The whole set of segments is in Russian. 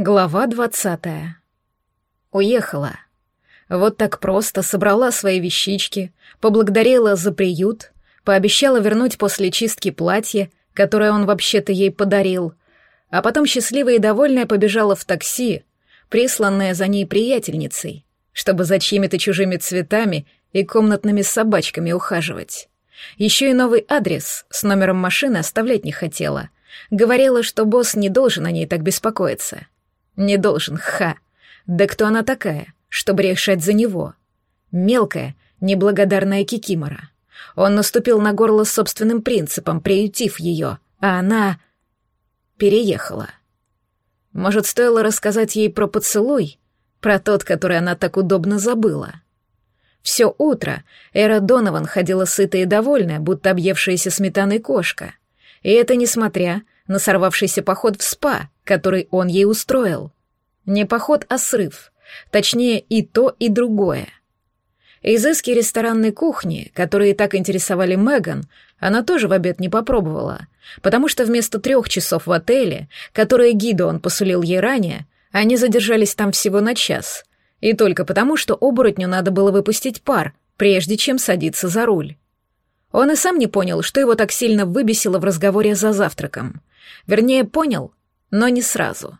Глава двадцатая. Уехала. Вот так просто собрала свои вещички, поблагодарила за приют, пообещала вернуть после чистки платье, которое он вообще-то ей подарил, а потом счастливая и довольная побежала в такси, присланная за ней приятельницей, чтобы за чьими-то чужими цветами и комнатными собачками ухаживать. Еще и новый адрес с номером машины оставлять не хотела. Говорила, что босс не должен о ней так беспокоиться. Не должен, ха. Да кто она такая, чтобы решать за него? Мелкая, неблагодарная Кикимора. Он наступил на горло собственным принципом, приютив ее, а она... переехала. Может, стоило рассказать ей про поцелуй, про тот, который она так удобно забыла. Все утро Эра Донован ходила сытая и довольная, будто объевшаяся сметаной кошка. И это несмотря на сорвавшийся поход в спа, который он ей устроил. Не поход, а срыв. Точнее, и то, и другое. Изыски ресторанной кухни, которые так интересовали Меган, она тоже в обед не попробовала, потому что вместо трех часов в отеле, которые Гидеон посулил ей ранее, они задержались там всего на час, и только потому, что оборотню надо было выпустить пар, прежде чем садиться за руль. Он и сам не понял, что его так сильно выбесило в разговоре за завтраком. Вернее, понял, но не сразу.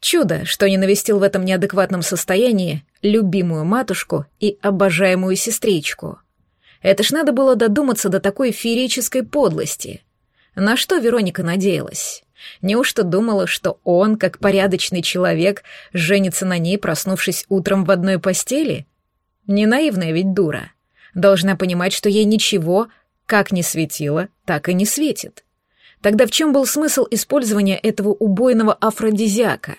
Чудо, что не навестил в этом неадекватном состоянии любимую матушку и обожаемую сестричку. Это ж надо было додуматься до такой феерической подлости. На что Вероника надеялась? Неужто думала, что он, как порядочный человек, женится на ней, проснувшись утром в одной постели? Не наивная ведь дура. Должна понимать, что ей ничего, как не светило, так и не светит. Тогда в чем был смысл использования этого убойного афродизиака?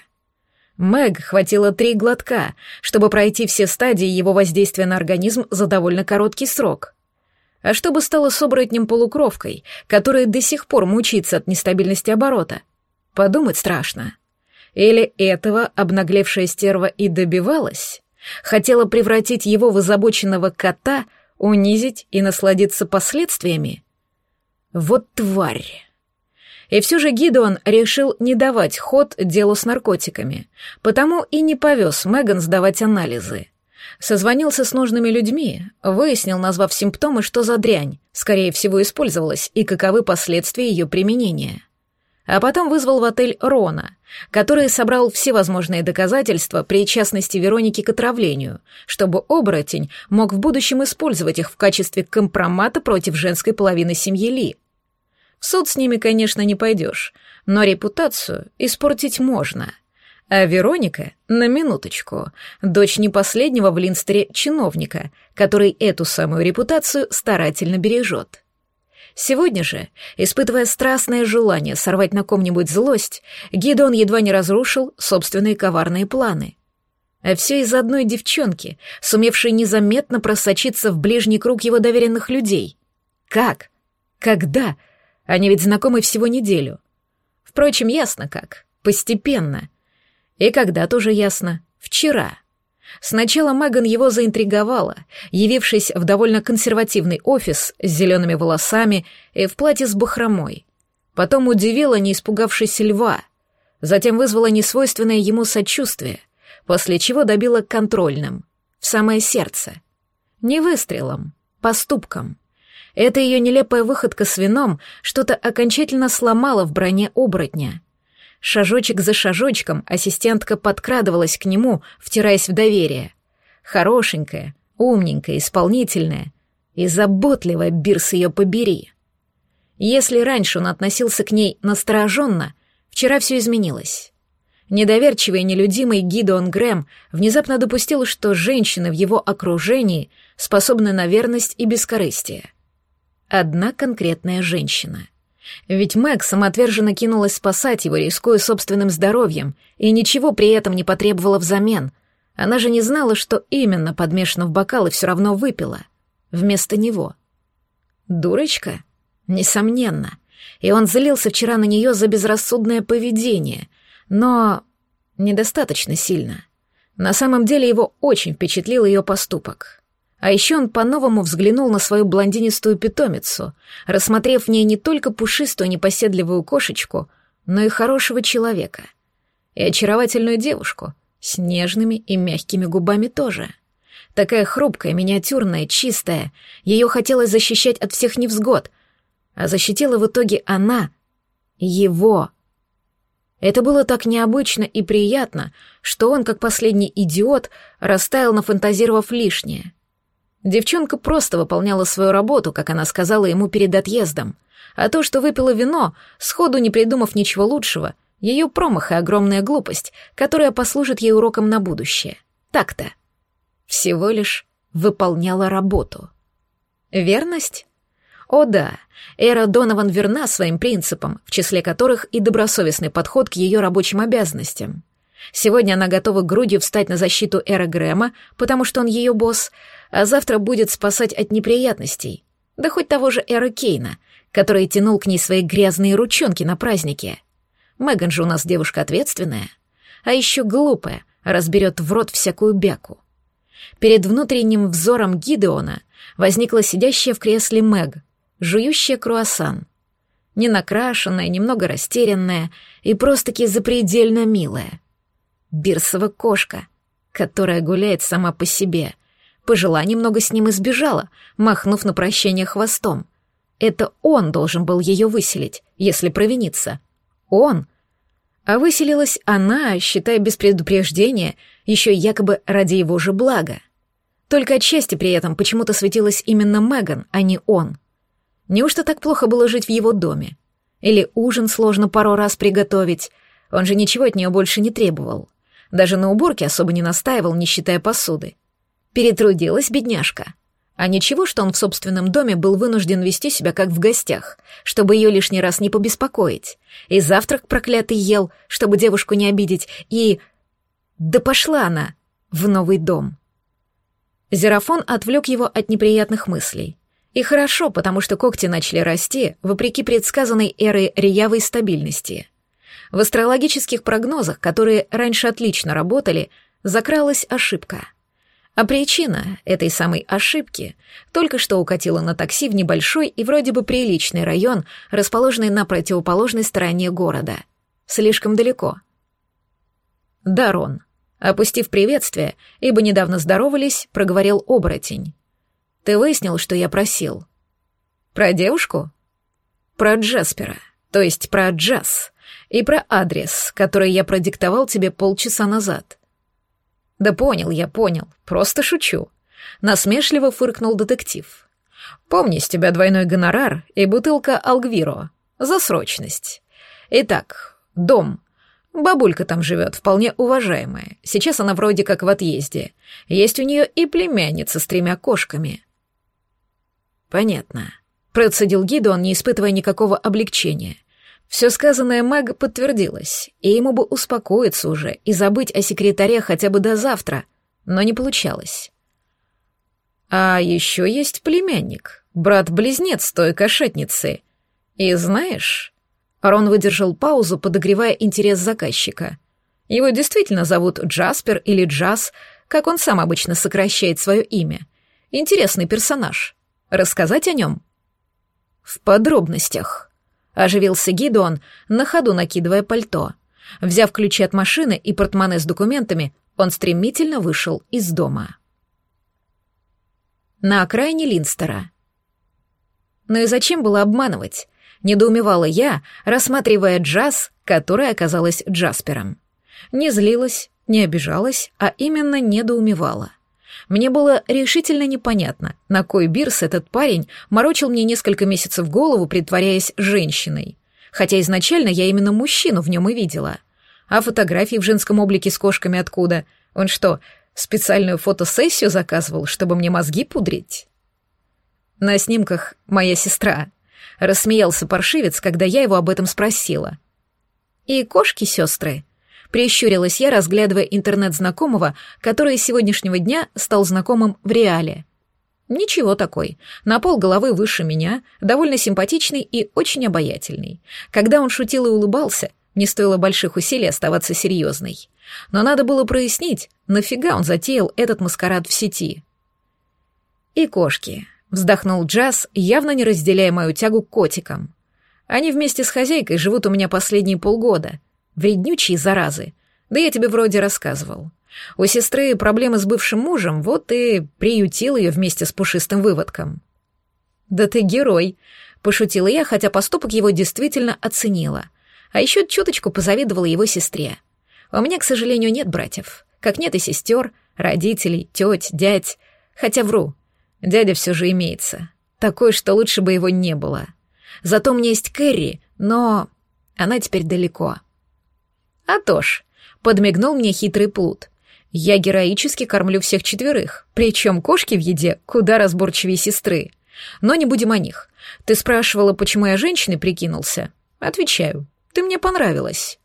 Мэг хватило три глотка, чтобы пройти все стадии его воздействия на организм за довольно короткий срок. А что бы стало с оборотнем-полукровкой, которая до сих пор мучится от нестабильности оборота? Подумать страшно. Или этого обнаглевшая стерва и добивалась? Хотела превратить его в озабоченного кота, унизить и насладиться последствиями? Вот тварь! И все же Гидеон решил не давать ход делу с наркотиками, потому и не повез Меган сдавать анализы. Созвонился с нужными людьми, выяснил, назвав симптомы, что за дрянь, скорее всего, использовалась и каковы последствия ее применения. А потом вызвал в отель Рона, который собрал все возможные доказательства причастности Вероники к отравлению, чтобы оборотень мог в будущем использовать их в качестве компромата против женской половины семьи Ли. В суд с ними, конечно, не пойдешь, но репутацию испортить можно. А Вероника, на минуточку, дочь не последнего в Линстере чиновника, который эту самую репутацию старательно бережет. Сегодня же, испытывая страстное желание сорвать на ком-нибудь злость, Гидон едва не разрушил собственные коварные планы. А все из-за одной девчонки, сумевшей незаметно просочиться в ближний круг его доверенных людей. Как? Когда? Они ведь знакомы всего неделю. Впрочем, ясно как. Постепенно. И когда тоже ясно. Вчера. Сначала Меган его заинтриговала, явившись в довольно консервативный офис с зелеными волосами и в платье с бахромой. Потом удивила, не испугавшись льва. Затем вызвала несвойственное ему сочувствие, после чего добила контрольным, в самое сердце. Не выстрелом, поступком. Эта ее нелепая выходка с вином что-то окончательно сломала в броне оборотня. Шажочек за шажочком ассистентка подкрадывалась к нему, втираясь в доверие. Хорошенькая, умненькая, исполнительная и заботливая, Бирс ее побери. Если раньше он относился к ней настороженно, вчера все изменилось. Недоверчивый и нелюдимый Гидеон Грэм внезапно допустил, что женщины в его окружении способны на верность и бескорыстие одна конкретная женщина. Ведь Мэг самоотверженно кинулась спасать его, рискуя собственным здоровьем, и ничего при этом не потребовала взамен. Она же не знала, что именно подмешано в бокал и все равно выпила. Вместо него. Дурочка? Несомненно. И он злился вчера на нее за безрассудное поведение, но недостаточно сильно. На самом деле его очень впечатлил ее поступок. А еще он по-новому взглянул на свою блондинистую питомицу, рассмотрев в ней не только пушистую непоседливую кошечку, но и хорошего человека. и очаровательную девушку с нежными и мягкими губами тоже. Такая хрупкая, миниатюрная, чистая, ее хотелось защищать от всех невзгод, а защитила в итоге она, его. Это было так необычно и приятно, что он, как последний идиот, растаял, нафантазировав лишнее. Девчонка просто выполняла свою работу, как она сказала ему перед отъездом, а то, что выпила вино, сходу не придумав ничего лучшего, ее промах и огромная глупость, которая послужит ей уроком на будущее. Так-то. Всего лишь выполняла работу. Верность? О да, Эра Донован верна своим принципам, в числе которых и добросовестный подход к ее рабочим обязанностям. Сегодня она готова грудью встать на защиту Эра Грэма, потому что он ее босс, а завтра будет спасать от неприятностей. Да хоть того же Эра Кейна, который тянул к ней свои грязные ручонки на празднике. Меган же у нас девушка ответственная, а еще глупая, разберет в рот всякую бяку. Перед внутренним взором Гидеона возникла сидящая в кресле Мэг, жующая круассан. Ненакрашенная, немного растерянная и просто-таки запредельно милая. Бирсова кошка, которая гуляет сама по себе. Пожила немного с ним и сбежала, махнув на прощение хвостом. Это он должен был ее выселить, если провиниться. Он. А выселилась она, считая без предупреждения, еще якобы ради его же блага. Только от счастья при этом почему-то светилась именно Меган, а не он. Неужто так плохо было жить в его доме? Или ужин сложно пару раз приготовить? Он же ничего от нее больше не требовал. Даже на уборке особо не настаивал, не считая посуды. Перетрудилась бедняжка. А ничего, что он в собственном доме был вынужден вести себя как в гостях, чтобы ее лишний раз не побеспокоить. И завтрак проклятый ел, чтобы девушку не обидеть, и... Да пошла она в новый дом. Зерафон отвлек его от неприятных мыслей. И хорошо, потому что когти начали расти, вопреки предсказанной эрой реявой стабильности. В астрологических прогнозах, которые раньше отлично работали, закралась ошибка. А причина этой самой ошибки только что укатила на такси в небольшой и вроде бы приличный район, расположенный на противоположной стороне города. Слишком далеко. Дарон. Опустив приветствие, ибо недавно здоровались, проговорил оборотень. «Ты выяснил, что я просил?» «Про девушку?» «Про Джаспера, то есть про джаз, и про адрес, который я продиктовал тебе полчаса назад». «Да понял, я понял, просто шучу», — насмешливо фыркнул детектив. «Помни с тебя двойной гонорар и бутылка Алгвиро. За срочность. Итак, дом, Бабулька там живет, вполне уважаемая. Сейчас она вроде как в отъезде. Есть у нее и племянница с тремя кошками. Понятно. Процедил Гидон, не испытывая никакого облегчения. Все сказанное Мэг подтвердилось, и ему бы успокоиться уже и забыть о секретаре хотя бы до завтра, но не получалось. А еще есть племянник, брат-близнец той кошетницы. И знаешь, Рон выдержал паузу, подогревая интерес заказчика. Его действительно зовут Джаспер или Джаз, как он сам обычно сокращает свое имя. Интересный персонаж. Рассказать о нем? В подробностях. Оживился Гидон, на ходу накидывая пальто. Взяв ключи от машины и портмоне с документами, он стремительно вышел из дома. На окраине Линстера. Ну и зачем было обманывать? недоумевала я, рассматривая джаз, которая оказалась Джаспером. Не злилась, не обижалась, а именно недоумевала. Мне было решительно непонятно, на кой бирс этот парень морочил мне несколько месяцев голову, притворяясь женщиной. Хотя изначально я именно мужчину в нем и видела. А фотографии в женском облике с кошками откуда? Он что, специальную фотосессию заказывал, чтобы мне мозги пудрить? На снимках моя сестра, — рассмеялся паршивец, когда я его об этом спросила. «И кошки, сестры?» — прищурилась я, разглядывая интернет знакомого, который с сегодняшнего дня стал знакомым в реале. Ничего такой. На пол головы выше меня, довольно симпатичный и очень обаятельный. Когда он шутил и улыбался, не стоило больших усилий оставаться серьезной. Но надо было прояснить, нафига он затеял этот маскарад в сети. И кошки. Вздохнул Джаз, явно не разделяя мою тягу к котикам. Они вместе с хозяйкой живут у меня последние полгода. Вреднючие заразы. Да я тебе вроде рассказывал. У сестры проблемы с бывшим мужем, вот и приютил ее вместе с пушистым выводком. «Да ты герой», — пошутила я, хотя поступок его действительно оценила. А еще чуточку позавидовала его сестре. У меня, к сожалению, нет братьев. Как нет и сестер, родителей, теть, дядь. Хотя вру, дядя все же имеется. Такой, что лучше бы его не было. Зато у меня есть Кэрри, но она теперь далеко. А то ж, подмигнул мне хитрый плут. Я героически кормлю всех четверых, причем кошки в еде куда разборчивее сестры. Но не будем о них. Ты спрашивала, почему я женщиной прикинулся? Отвечаю, ты мне понравилась.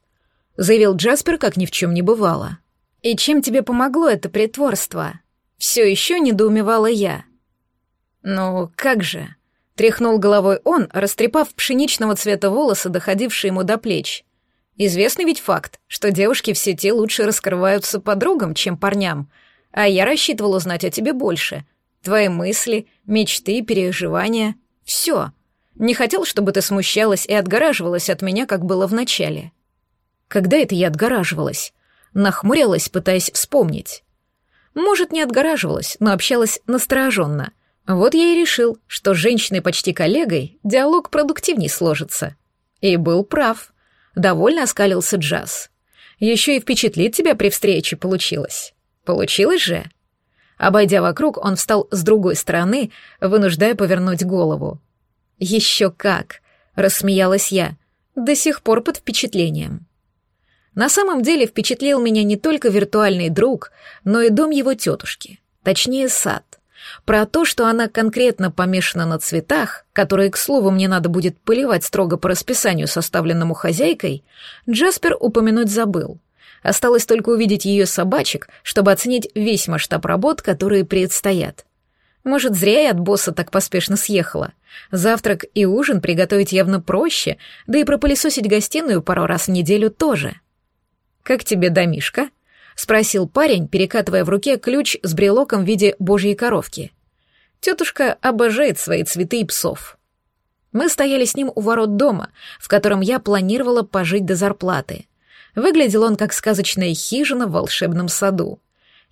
Заявил Джаспер, как ни в чем не бывало. И чем тебе помогло это притворство? Все еще недоумевала я. Ну, как же? Тряхнул головой он, растрепав пшеничного цвета волосы, доходившие ему до плеч. Известный ведь факт, что девушки в сети лучше раскрываются подругам, чем парням, а я рассчитывал узнать о тебе больше. Твои мысли, мечты, переживания — все. Не хотел, чтобы ты смущалась и отгораживалась от меня, как было в начале. Когда это я отгораживалась? Нахмурилась, пытаясь вспомнить. Может, не отгораживалась, но общалась настороженно. Вот я и решил, что с женщиной почти коллегой диалог продуктивней сложится. И был прав. Довольно оскалился Джаз. Еще и впечатлить тебя при встрече получилось. Получилось же? Обойдя вокруг, он встал с другой стороны, вынуждая повернуть голову. Еще как! Рассмеялась я, до сих пор под впечатлением. На самом деле впечатлил меня не только виртуальный друг, но и дом его тетушки, точнее сад. Про то, что она конкретно помешана на цветах, которые, к слову, мне надо будет поливать строго по расписанию, составленному хозяйкой, Джаспер упомянуть забыл. Осталось только увидеть ее собачек, чтобы оценить весь масштаб работ, которые предстоят. Может, зря я от босса так поспешно съехала. Завтрак и ужин приготовить явно проще, да и пропылесосить гостиную пару раз в неделю тоже. «Как тебе домишка?» — спросил парень, перекатывая в руке ключ с брелоком в виде божьей коровки. Тетушка обожает свои цветы и псов. Мы стояли с ним у ворот дома, в котором я планировала пожить до зарплаты. Выглядел он как сказочная хижина в волшебном саду.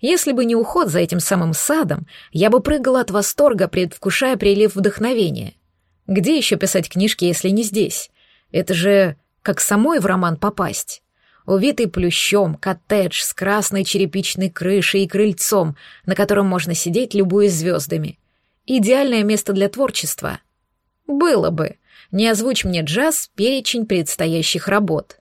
Если бы не уход за этим самым садом, я бы прыгала от восторга, предвкушая прилив вдохновения. Где еще писать книжки, если не здесь? Это же как самой в роман попасть увитый плющом, коттедж с красной черепичной крышей и крыльцом, на котором можно сидеть, любуясь звездами. Идеальное место для творчества. Было бы. Не озвучь мне джаз, перечень предстоящих работ.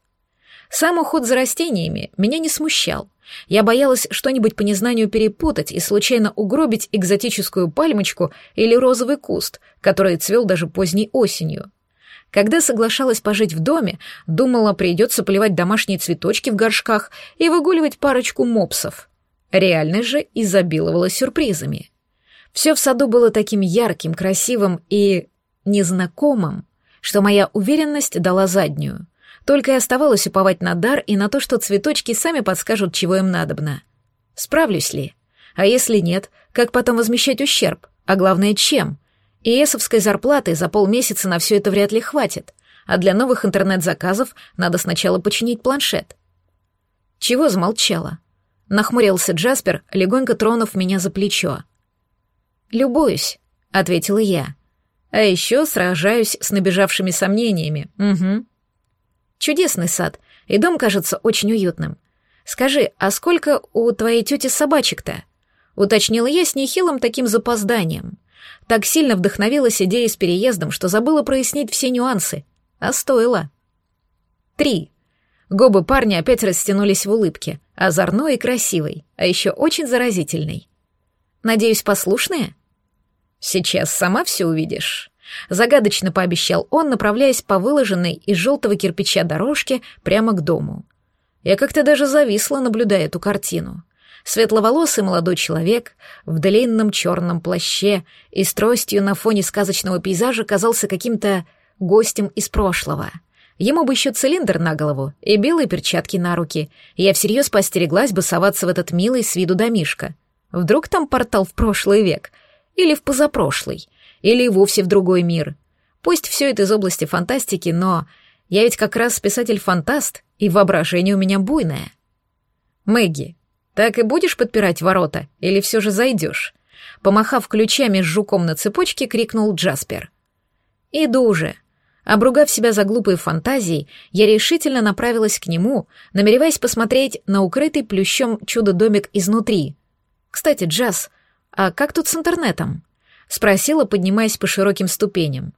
Сам уход за растениями меня не смущал. Я боялась что-нибудь по незнанию перепутать и случайно угробить экзотическую пальмочку или розовый куст, который цвел даже поздней осенью. Когда соглашалась пожить в доме, думала, придется поливать домашние цветочки в горшках и выгуливать парочку мопсов. Реальность же изобиловала сюрпризами. Все в саду было таким ярким, красивым и незнакомым, что моя уверенность дала заднюю. Только и оставалось уповать на дар и на то, что цветочки сами подскажут, чего им надобно. Справлюсь ли? А если нет, как потом возмещать ущерб? А главное, чем? И эсовской зарплаты за полмесяца на все это вряд ли хватит, а для новых интернет-заказов надо сначала починить планшет. Чего замолчала? Нахмурился Джаспер, легонько тронув меня за плечо. «Любуюсь», — ответила я. «А еще сражаюсь с набежавшими сомнениями. Угу». «Чудесный сад, и дом кажется очень уютным. Скажи, а сколько у твоей тети собачек-то?» — уточнила я с нехилым таким запозданием. Так сильно вдохновилась идеей с переездом, что забыла прояснить все нюансы. А стоило. Три. Губы парня опять растянулись в улыбке, озорной и красивой, а еще очень заразительной. «Надеюсь, послушные?» «Сейчас сама все увидишь», — загадочно пообещал он, направляясь по выложенной из желтого кирпича дорожке прямо к дому. Я как-то даже зависла, наблюдая эту картину. Светловолосый молодой человек в длинном черном плаще и с тростью на фоне сказочного пейзажа казался каким-то гостем из прошлого. Ему бы еще цилиндр на голову и белые перчатки на руки, я всерьез постереглась бы соваться в этот милый с виду домишко. Вдруг там портал в прошлый век, или в позапрошлый, или вовсе в другой мир. Пусть все это из области фантастики, но я ведь как раз писатель-фантаст, и воображение у меня буйное. Мэгги, так и будешь подпирать ворота или все же зайдешь? Помахав ключами с жуком на цепочке, крикнул Джаспер. «Иду уже», Обругав себя за глупые фантазии, я решительно направилась к нему, намереваясь посмотреть на укрытый плющом чудо-домик изнутри. «Кстати, Джаз, а как тут с интернетом?» — спросила, поднимаясь по широким ступеням.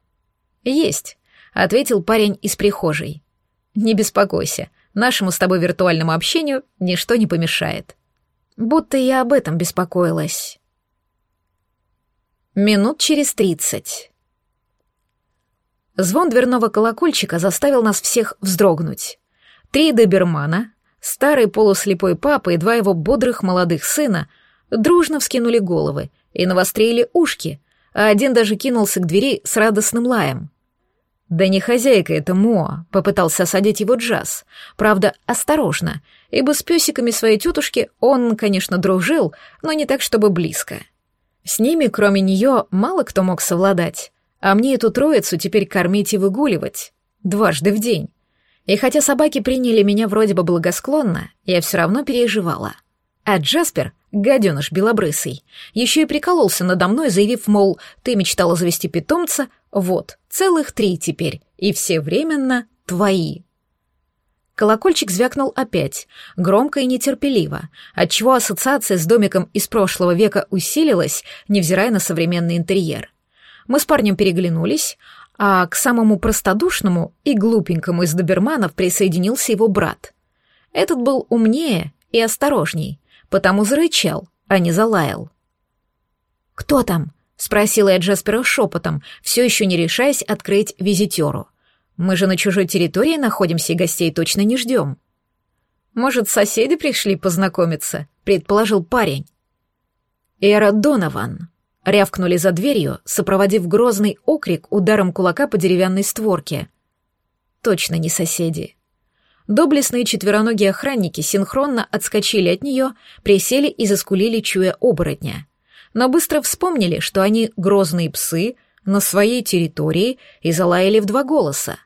«Есть», — ответил парень из прихожей. «Не беспокойся, нашему с тобой виртуальному общению ничто не помешает». Будто я об этом беспокоилась. Минут через тридцать. Звон дверного колокольчика заставил нас всех вздрогнуть. Три добермана, старый полуслепой папа и два его бодрых молодых сына дружно вскинули головы и навострили ушки, а один даже кинулся к двери с радостным лаем. «Да не хозяйка это Моа», — попытался осадить его Джаз. Правда, осторожно, ибо с песиками своей тетушки он, конечно, дружил, но не так, чтобы близко. С ними, кроме нее, мало кто мог совладать. А мне эту троицу теперь кормить и выгуливать. Дважды в день. И хотя собаки приняли меня вроде бы благосклонно, я все равно переживала. А Джаспер, гаденыш белобрысый, еще и прикололся надо мной, заявив, мол, ты мечтала завести питомца, вот, целых три теперь, и все временно твои. Колокольчик звякнул опять, громко и нетерпеливо, отчего ассоциация с домиком из прошлого века усилилась, невзирая на современный интерьер. Мы с парнем переглянулись, а к самому простодушному и глупенькому из доберманов присоединился его брат. Этот был умнее и осторожней, потому зарычал, а не залаял. «Кто там?» — спросила я Джаспера шепотом, все еще не решаясь открыть визитеру. «Мы же на чужой территории находимся и гостей точно не ждем». «Может, соседи пришли познакомиться?» — предположил парень. «Эра Донован», Рявкнули за дверью, сопроводив грозный окрик ударом кулака по деревянной створке. Точно не соседи. Доблестные четвероногие охранники синхронно отскочили от нее, присели и заскулили, чуя оборотня. Но быстро вспомнили, что они грозные псы на своей территории и залаяли в два голоса.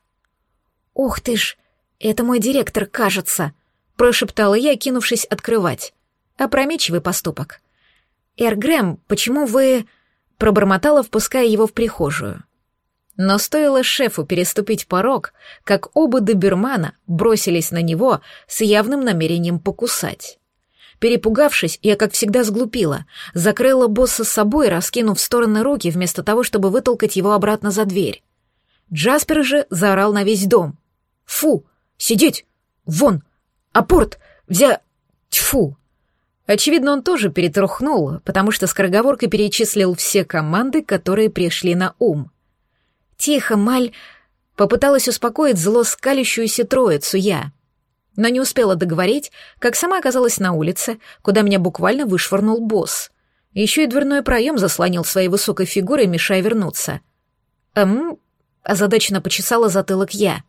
«Ух ты ж, это мой директор, кажется», — прошептала я, кинувшись открывать. Опрометчивый поступок. «Эр Грэм, почему вы...» — пробормотала, впуская его в прихожую. Но стоило шефу переступить порог, как оба добермана бросились на него с явным намерением покусать. Перепугавшись, я, как всегда, сглупила, закрыла босса с собой, раскинув в стороны руки, вместо того, чтобы вытолкать его обратно за дверь. Джаспер же заорал на весь дом. «Фу! Сидеть! Вон! Апорт! Взя... Тьфу!» Очевидно, он тоже перетрухнул, потому что скороговоркой перечислил все команды, которые пришли на ум. «Тихо, Маль!» — попыталась успокоить зло скалящуюся троицу я. Но не успела договорить, как сама оказалась на улице, куда меня буквально вышвырнул босс. Еще и дверной проем заслонил своей высокой фигурой, мешая вернуться. «Эм...» — озадаченно почесала затылок я.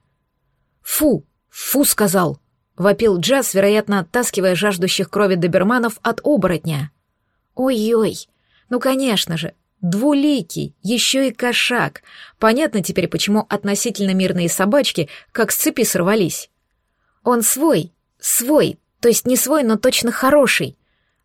«Фу! Фу!» — сказал. — вопил Джаз, вероятно, оттаскивая жаждущих крови доберманов от оборотня. «Ой-ой, ну, конечно же, двуликий, еще и кошак. Понятно теперь, почему относительно мирные собачки как с цепи сорвались. Он свой, свой, то есть не свой, но точно хороший».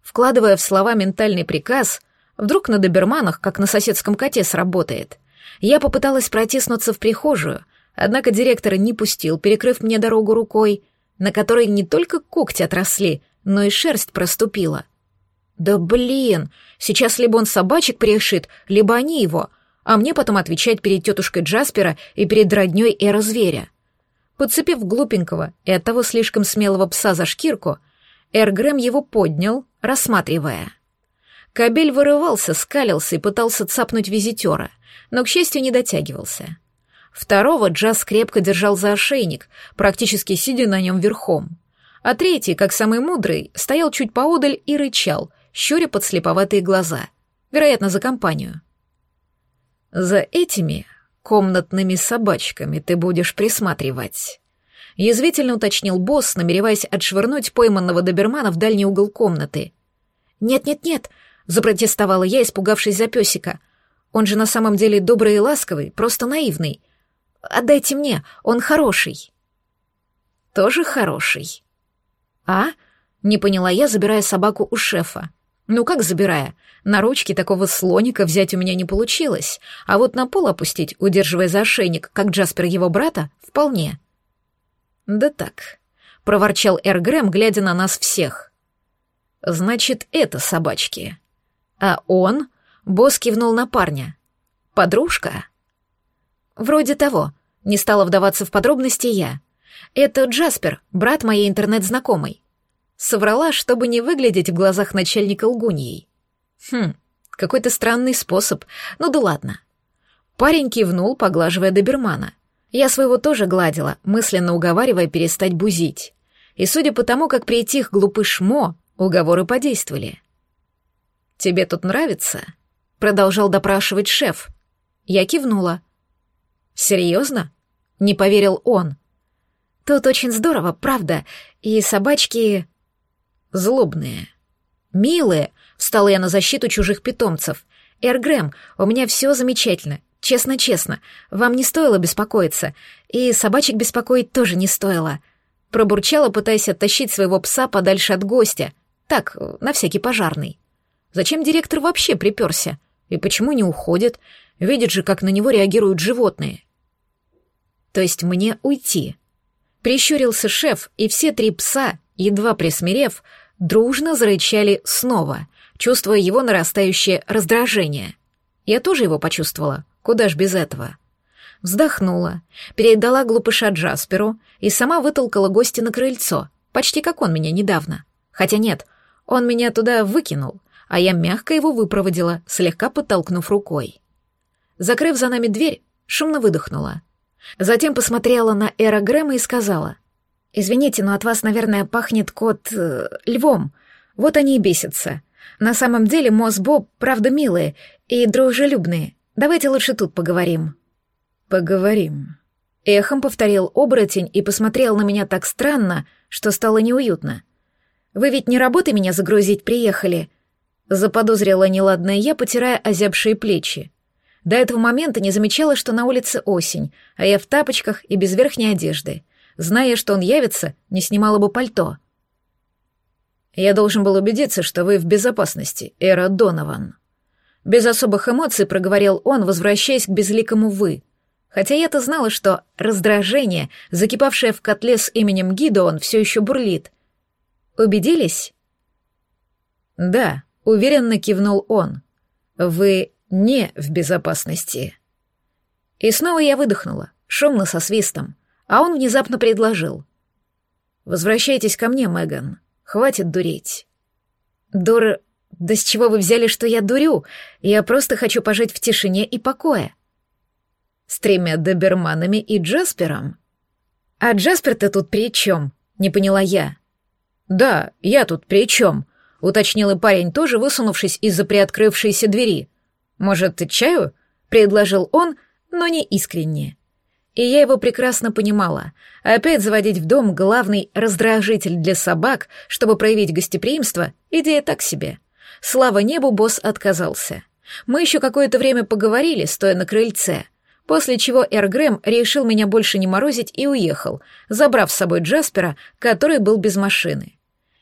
Вкладывая в слова ментальный приказ, вдруг на доберманах, как на соседском коте, сработает. Я попыталась протиснуться в прихожую, однако директор не пустил, перекрыв мне дорогу рукой, на которой не только когти отросли, но и шерсть проступила. Да блин, сейчас либо он собачек пришит, либо они его, а мне потом отвечать перед тетушкой Джаспера и перед роднёй эра зверя. Подцепив глупенького и оттого слишком смелого пса за шкирку, Эр Грэм его поднял, рассматривая. Кабель вырывался, скалился и пытался цапнуть визитера, но, к счастью, не дотягивался. Второго Джаз крепко держал за ошейник, практически сидя на нем верхом. А третий, как самый мудрый, стоял чуть поодаль и рычал, щуря подслеповатые глаза. Вероятно, за компанию. «За этими комнатными собачками ты будешь присматривать», — язвительно уточнил босс, намереваясь отшвырнуть пойманного добермана в дальний угол комнаты. «Нет-нет-нет», — запротестовала я, испугавшись за песика. «Он же на самом деле добрый и ласковый, просто наивный. Отдайте мне, он хороший». «Тоже хороший». «А?» Не поняла я, забирая собаку у шефа. Ну как забирая? На ручки такого слоника взять у меня не получилось, а вот на пол опустить, удерживая за ошейник, как Джаспер его брата, вполне. Да так, проворчал Эр Грэм, глядя на нас всех. Значит, это собачки. А он? Босс кивнул на парня. Подружка? Вроде того. Не стала вдаваться в подробности я. Это Джаспер, брат моей интернет-знакомой. Соврала, чтобы не выглядеть в глазах начальника лгуньей. Хм, какой-то странный способ. Ну да ладно. Парень кивнул, поглаживая добермана. Я своего тоже гладила, мысленно уговаривая перестать бузить. И судя по тому, как притих глупый шмо, уговоры подействовали. «Тебе тут нравится?» — продолжал допрашивать шеф. Я кивнула. «Серьезно?» — не поверил он. «Тут очень здорово, правда, и собачки...» «Злобные». «Милые», — встала я на защиту чужих питомцев. «Эргрэм, у меня все замечательно, честно-честно. Вам не стоило беспокоиться, и собачек беспокоить тоже не стоило». Пробурчала, пытаясь оттащить своего пса подальше от гостя. Так, на всякий пожарный. Зачем директор вообще приперся? И почему не уходит? Видит же, как на него реагируют животные. То есть мне уйти. Прищурился шеф, и все три пса, едва присмирев, дружно зарычали снова, чувствуя его нарастающее раздражение. Я тоже его почувствовала, куда ж без этого. Вздохнула, передала глупыша Джасперу и сама вытолкала гостя на крыльцо, почти как он меня недавно. Хотя нет, он меня туда выкинул, а я мягко его выпроводила, слегка подтолкнув рукой. Закрыв за нами дверь, шумно выдохнула. Затем посмотрела на Эра Грэма и сказала, «Извините, но от вас, наверное, пахнет кот... Э, львом. Вот они и бесятся. На самом деле Мосс Боб, правда, милые и дружелюбные. Давайте лучше тут поговорим». «Поговорим», — эхом повторил оборотень и посмотрел на меня так странно, что стало неуютно. «Вы ведь не работой меня загрузить приехали?» Заподозрила неладное я, потирая озябшие плечи. До этого момента не замечала, что на улице осень, а я в тапочках и без верхней одежды. Зная, что он явится, не снимала бы пальто. «Я должен был убедиться, что вы в безопасности, Эра Донован». Без особых эмоций проговорил он, возвращаясь к безликому «вы». Хотя я-то знала, что раздражение, закипавшее в котле с именем Гидеон, все еще бурлит. «Убедились?» «Да», Уверенно кивнул он. Вы не в безопасности. И снова я выдохнула, шумно со свистом, а он внезапно предложил. «Возвращайтесь ко мне, Меган. Хватит дуреть». «Дур... Да с чего вы взяли, что я дурю? Я просто хочу пожить в тишине и покое». «С тремя доберманами и Джаспером?» «А Джаспер-то тут при чем?» — не поняла я. «Да, я тут при чем?» — уточнил и парень, тоже высунувшись из-за приоткрывшейся двери. «Может, чаю?» — предложил он, но не искренне. И я его прекрасно понимала. Опять заводить в дом главный раздражитель для собак, чтобы проявить гостеприимство, идея так себе. Слава небу, босс отказался. Мы еще какое-то время поговорили, стоя на крыльце, после чего Эр Грэм решил меня больше не морозить и уехал, забрав с собой Джаспера, который был без машины.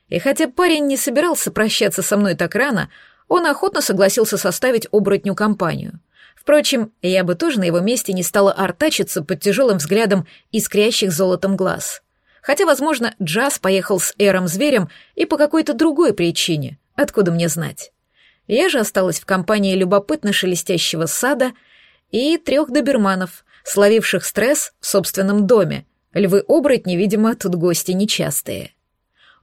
И хотя парень не собирался прощаться со мной так рано, он охотно согласился составить оборотню компанию. Впрочем, я бы тоже на его месте не стала артачиться под тяжелым взглядом искрящих золотом глаз. Хотя, возможно, Джаз поехал с Эром-зверем и по какой-то другой причине, откуда мне знать. Я же осталась в компании любопытно шелестящего сада и трех доберманов, словивших стресс в собственном доме. Львы-оборотни, видимо, тут гости нечастые.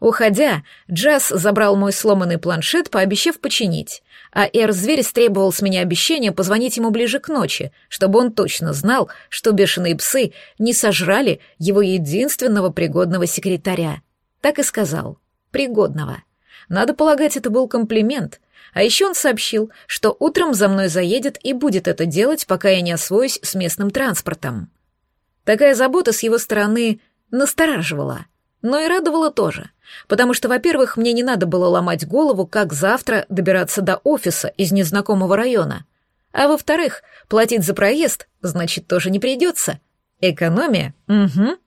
Уходя, Джаз забрал мой сломанный планшет, пообещав починить, а Эр-зверь стребовал с меня обещание позвонить ему ближе к ночи, чтобы он точно знал, что бешеные псы не сожрали его единственного пригодного секретаря. Так и сказал. Пригодного. Надо полагать, это был комплимент. А еще он сообщил, что утром за мной заедет и будет это делать, пока я не освоюсь с местным транспортом. Такая забота с его стороны настораживала — но и радовало тоже, потому что, во-первых, мне не надо было ломать голову, как завтра добираться до офиса из незнакомого района, а во-вторых, платить за проезд, значит, тоже не придется. Экономия? Угу.